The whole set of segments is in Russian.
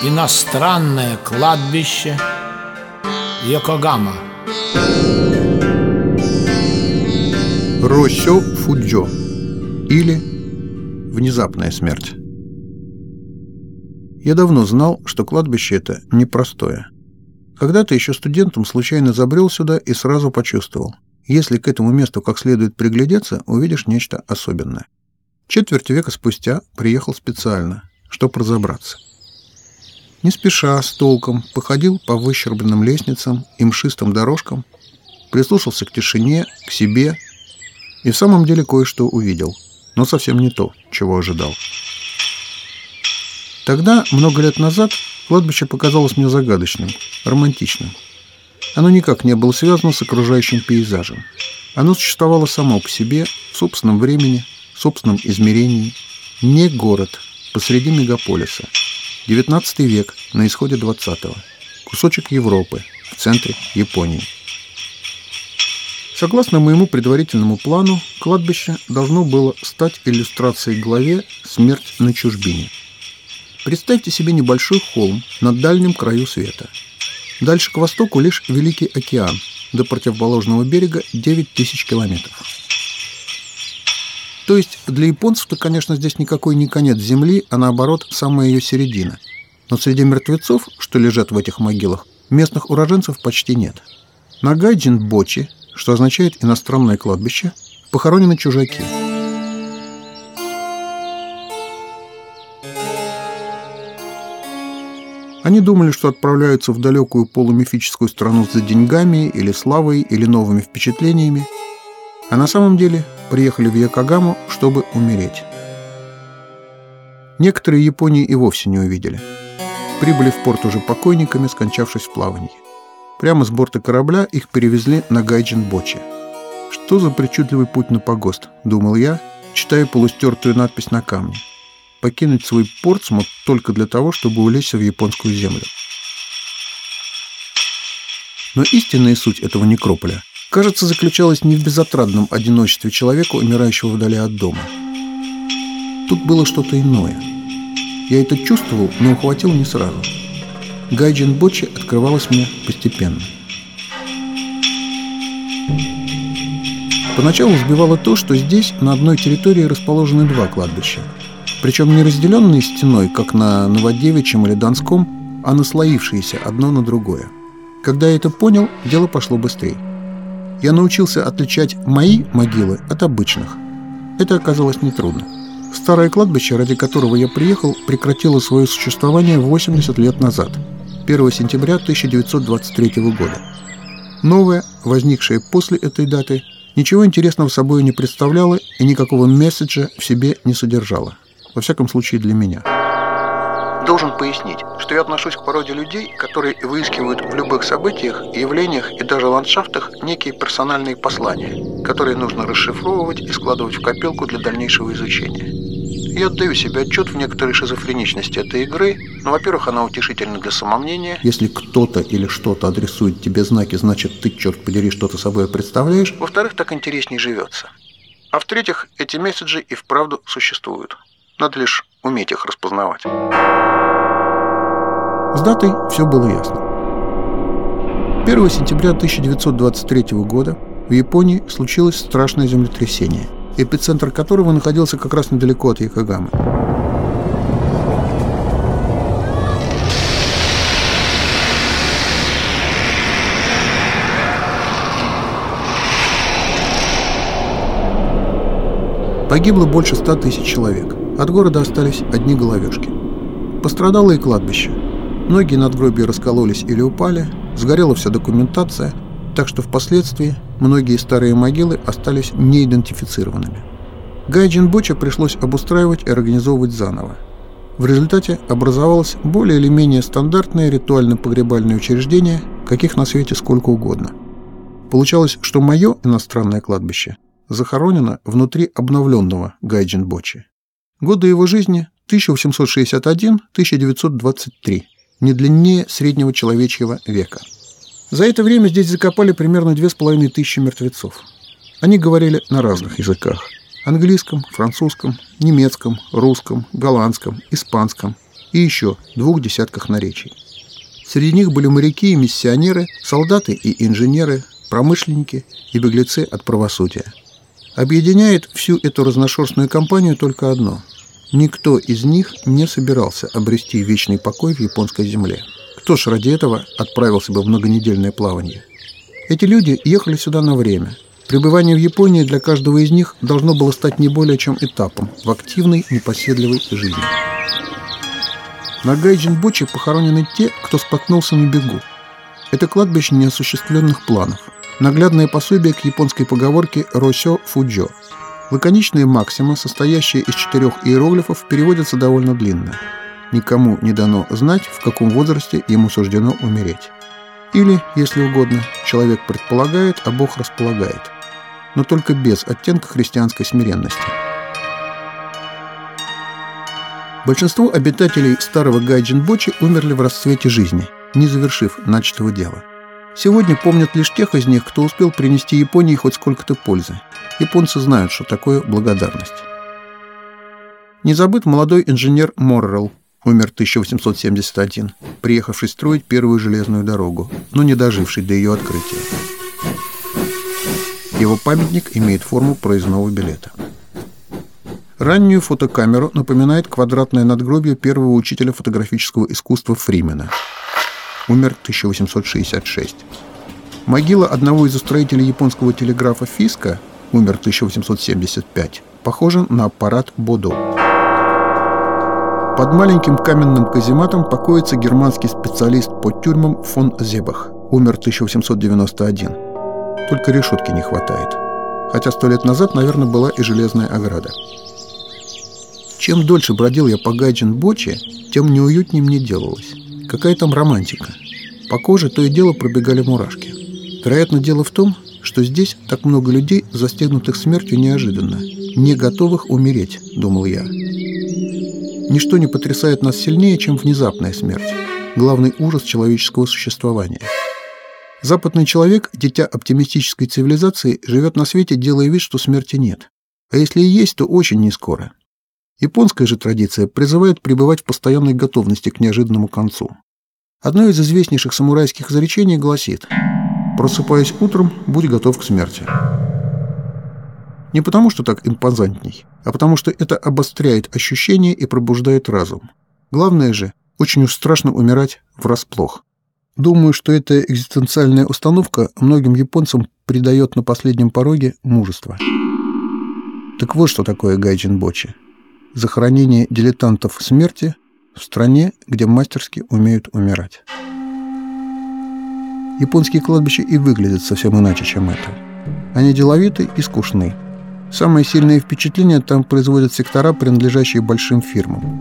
Иностранное кладбище Йокогама Росё Фуджо или Внезапная смерть Я давно знал, что кладбище это непростое. Когда-то еще студентом случайно забрел сюда и сразу почувствовал. Если к этому месту как следует приглядеться, увидишь нечто особенное. Четверть века спустя приехал специально, чтобы разобраться. Не спеша, с толком, походил по выщербленным лестницам и мшистым дорожкам, прислушался к тишине, к себе и в самом деле кое-что увидел, но совсем не то, чего ожидал. Тогда, много лет назад, кладбище показалось мне загадочным, романтичным. Оно никак не было связано с окружающим пейзажем. Оно существовало само по себе, в собственном времени, в собственном измерении. Не город, посреди мегаполиса – XIX век, на исходе XX. Кусочек Европы, в центре Японии. Согласно моему предварительному плану, кладбище должно было стать иллюстрацией главе «Смерть на чужбине». Представьте себе небольшой холм на дальнем краю света. Дальше к востоку лишь Великий океан, до противоположного берега 9 тысяч километров. То есть для японцев-то, конечно, здесь никакой не конец земли, а наоборот, самая ее середина. Но среди мертвецов, что лежат в этих могилах, местных уроженцев почти нет. На Гайджин-Бочи, что означает «иностранное кладбище», похоронены чужаки. Они думали, что отправляются в далекую полумифическую страну за деньгами или славой или новыми впечатлениями, а на самом деле приехали в Якогаму, чтобы умереть. Некоторые Японии и вовсе не увидели. Прибыли в порт уже покойниками, скончавшись в плавании. Прямо с борта корабля их перевезли на Гайджин-Бочи. Что за причудливый путь на погост, думал я, читая полустертую надпись на камне. Покинуть свой порт смог только для того, чтобы улечься в японскую землю. Но истинная суть этого некрополя кажется, заключалась не в безотрадном одиночестве человека, умирающего вдали от дома. Тут было что-то иное. Я это чувствовал, но ухватил не сразу. Гайджин Бочи открывалась мне постепенно. Поначалу сбивало то, что здесь на одной территории расположены два кладбища. Причем не разделенные стеной, как на Новодевичьем или Донском, а наслоившиеся одно на другое. Когда я это понял, дело пошло быстрее я научился отличать мои могилы от обычных. Это оказалось нетрудно. Старое кладбище, ради которого я приехал, прекратило свое существование 80 лет назад, 1 сентября 1923 года. Новое, возникшее после этой даты, ничего интересного собой не представляло и никакого месседжа в себе не содержало. Во всяком случае для меня. Должен пояснить, что я отношусь к породе людей, которые выискивают в любых событиях, явлениях и даже ландшафтах некие персональные послания, которые нужно расшифровывать и складывать в копилку для дальнейшего изучения. Я отдаю себе отчет в некоторой шизофреничности этой игры, но, во-первых, она утешительна для самомнения. Если кто-то или что-то адресует тебе знаки, значит, ты, черт подери, что-то собой представляешь. Во-вторых, так интереснее живется. А в-третьих, эти месседжи и вправду существуют. Надо лишь уметь их распознавать. С датой все было ясно. 1 сентября 1923 года в Японии случилось страшное землетрясение, эпицентр которого находился как раз недалеко от Якогамы. Погибло больше ста тысяч человек. От города остались одни головешки. Пострадало и кладбище. Многие надгробия раскололись или упали, сгорела вся документация, так что впоследствии многие старые могилы остались неидентифицированными. Гайджин Боча пришлось обустраивать и организовывать заново. В результате образовалось более или менее стандартное ритуально-погребальное учреждение, каких на свете сколько угодно. Получалось, что мое иностранное кладбище захоронено внутри обновленного Гайджин Бочи. Годы его жизни 1861-1923, не длиннее среднего человечьего века. За это время здесь закопали примерно две с половиной тысячи мертвецов. Они говорили на разных языках – английском, французском, немецком, русском, голландском, испанском, и еще двух десятках наречий. Среди них были моряки и миссионеры, солдаты и инженеры, промышленники и беглецы от правосудия. Объединяет всю эту разношерстную компанию только одно – Никто из них не собирался обрести вечный покой в японской земле. Кто ж ради этого отправился бы в многонедельное плавание? Эти люди ехали сюда на время. Пребывание в Японии для каждого из них должно было стать не более чем этапом в активной, непоседливой жизни. На Гайджин-Боче похоронены те, кто споткнулся на бегу. Это кладбище неосуществленных планов. Наглядное пособие к японской поговорке «Росё Фуджо» Лаконичные максимы, состоящие из четырех иероглифов, переводятся довольно длинно. Никому не дано знать, в каком возрасте ему суждено умереть. Или, если угодно, человек предполагает, а Бог располагает. Но только без оттенка христианской смиренности. Большинство обитателей старого Гайджин-Бочи умерли в расцвете жизни, не завершив начатого дела. Сегодня помнят лишь тех из них, кто успел принести Японии хоть сколько-то пользы. Японцы знают, что такое благодарность. Не забыт молодой инженер Моррелл, умер 1871, приехавший строить первую железную дорогу, но не доживший до ее открытия. Его памятник имеет форму проездного билета. Раннюю фотокамеру напоминает квадратное надгробие первого учителя фотографического искусства Фримена – умер 1866. Могила одного из устроителей японского телеграфа Фиска, умер 1875, похожа на аппарат Бодо. Под маленьким каменным казематом покоится германский специалист по тюрьмам фон Зебах, умер 1891. Только решетки не хватает. Хотя сто лет назад, наверное, была и железная ограда. Чем дольше бродил я по Гайджин-Боче, тем неуютнее мне делалось. Какая там романтика? По коже то и дело пробегали мурашки. Вероятно, дело в том, что здесь так много людей, застегнутых смертью неожиданно, не готовых умереть, думал я. Ничто не потрясает нас сильнее, чем внезапная смерть, главный ужас человеческого существования. Западный человек, дитя оптимистической цивилизации, живет на свете, делая вид, что смерти нет. А если и есть, то очень нескоро. Японская же традиция призывает пребывать в постоянной готовности к неожиданному концу. Одно из известнейших самурайских изречений гласит «Просыпаясь утром, будь готов к смерти». Не потому, что так импозантней, а потому, что это обостряет ощущения и пробуждает разум. Главное же, очень уж страшно умирать врасплох. Думаю, что эта экзистенциальная установка многим японцам придает на последнем пороге мужество. Так вот, что такое гайджин бочи захоронение дилетантов смерти в стране, где мастерски умеют умирать. Японские кладбища и выглядят совсем иначе, чем это. Они деловиты и скучны. Самое сильное впечатление там производят сектора, принадлежащие большим фирмам.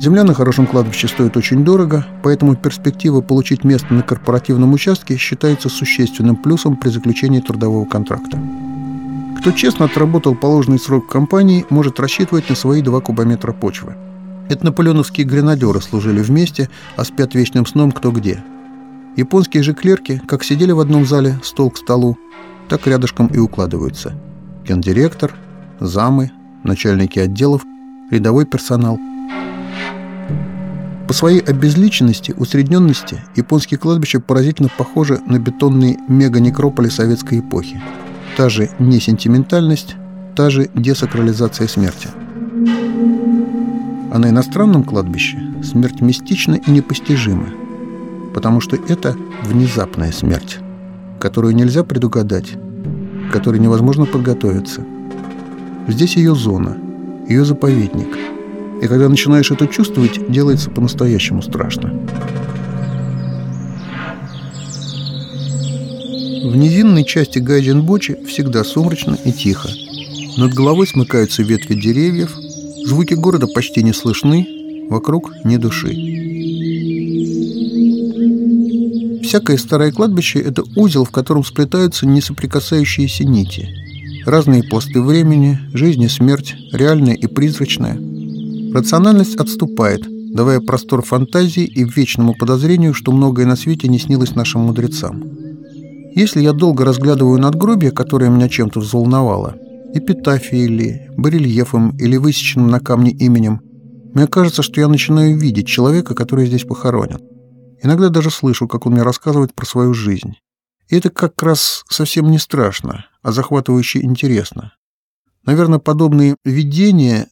Земля на хорошем кладбище стоит очень дорого, поэтому перспектива получить место на корпоративном участке считается существенным плюсом при заключении трудового контракта. Кто честно отработал положенный срок в компании, может рассчитывать на свои 2 кубометра почвы. Это наполеоновские гренадеры служили вместе, а спят вечным сном кто где. Японские же клерки, как сидели в одном зале, стол к столу, так рядышком и укладываются. Гендиректор, замы, начальники отделов, рядовой персонал. По своей обезличенности, усредненности японские кладбища поразительно похожи на бетонные мега-некрополи советской эпохи – та же несентиментальность, та же десакрализация смерти. А на иностранном кладбище смерть мистична и непостижима, потому что это внезапная смерть, которую нельзя предугадать, которой невозможно подготовиться. Здесь ее зона, ее заповедник. И когда начинаешь это чувствовать, делается по-настоящему страшно. В низинной части Гайджин-Бочи всегда сумрачно и тихо. Над головой смыкаются ветви деревьев, звуки города почти не слышны, вокруг ни души. Всякое старое кладбище – это узел, в котором сплетаются несоприкасающиеся нити. Разные пласты времени, жизнь и смерть, реальная и призрачная. Рациональность отступает, давая простор фантазии и вечному подозрению, что многое на свете не снилось нашим мудрецам. Если я долго разглядываю надгробие, которое меня чем-то взволновало, эпитафией или барельефом или высеченным на камне именем, Мне кажется, что я начинаю видеть человека, который здесь похоронен. Иногда даже слышу, как он мне рассказывает про свою жизнь. И это как раз совсем не страшно, а захватывающе интересно. Наверное, подобные видения,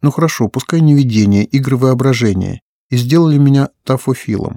ну хорошо, пускай не видения, игры воображения, и сделали меня тафофилом.